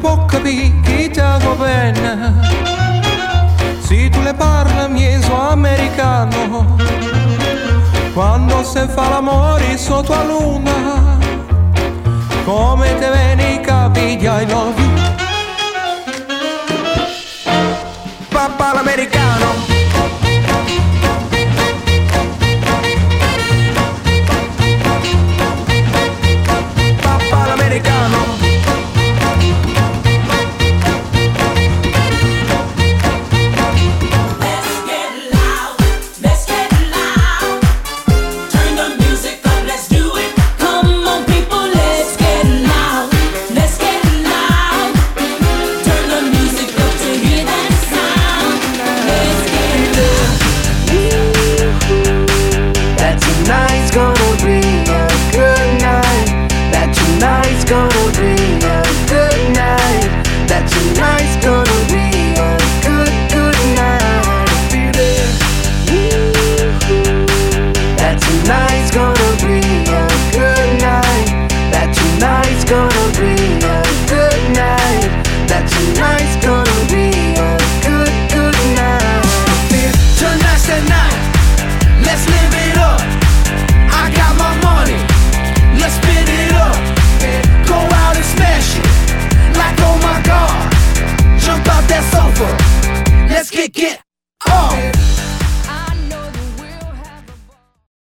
capi chi ti bene. Si tu le parli mieso americano, quando se fa l'amore sotto la luna, come te veni i capi di Let's live it up. I got my money. Let's spin it up. Go out and smash it. Like oh my god. Jump that sofa. Let's kick it off.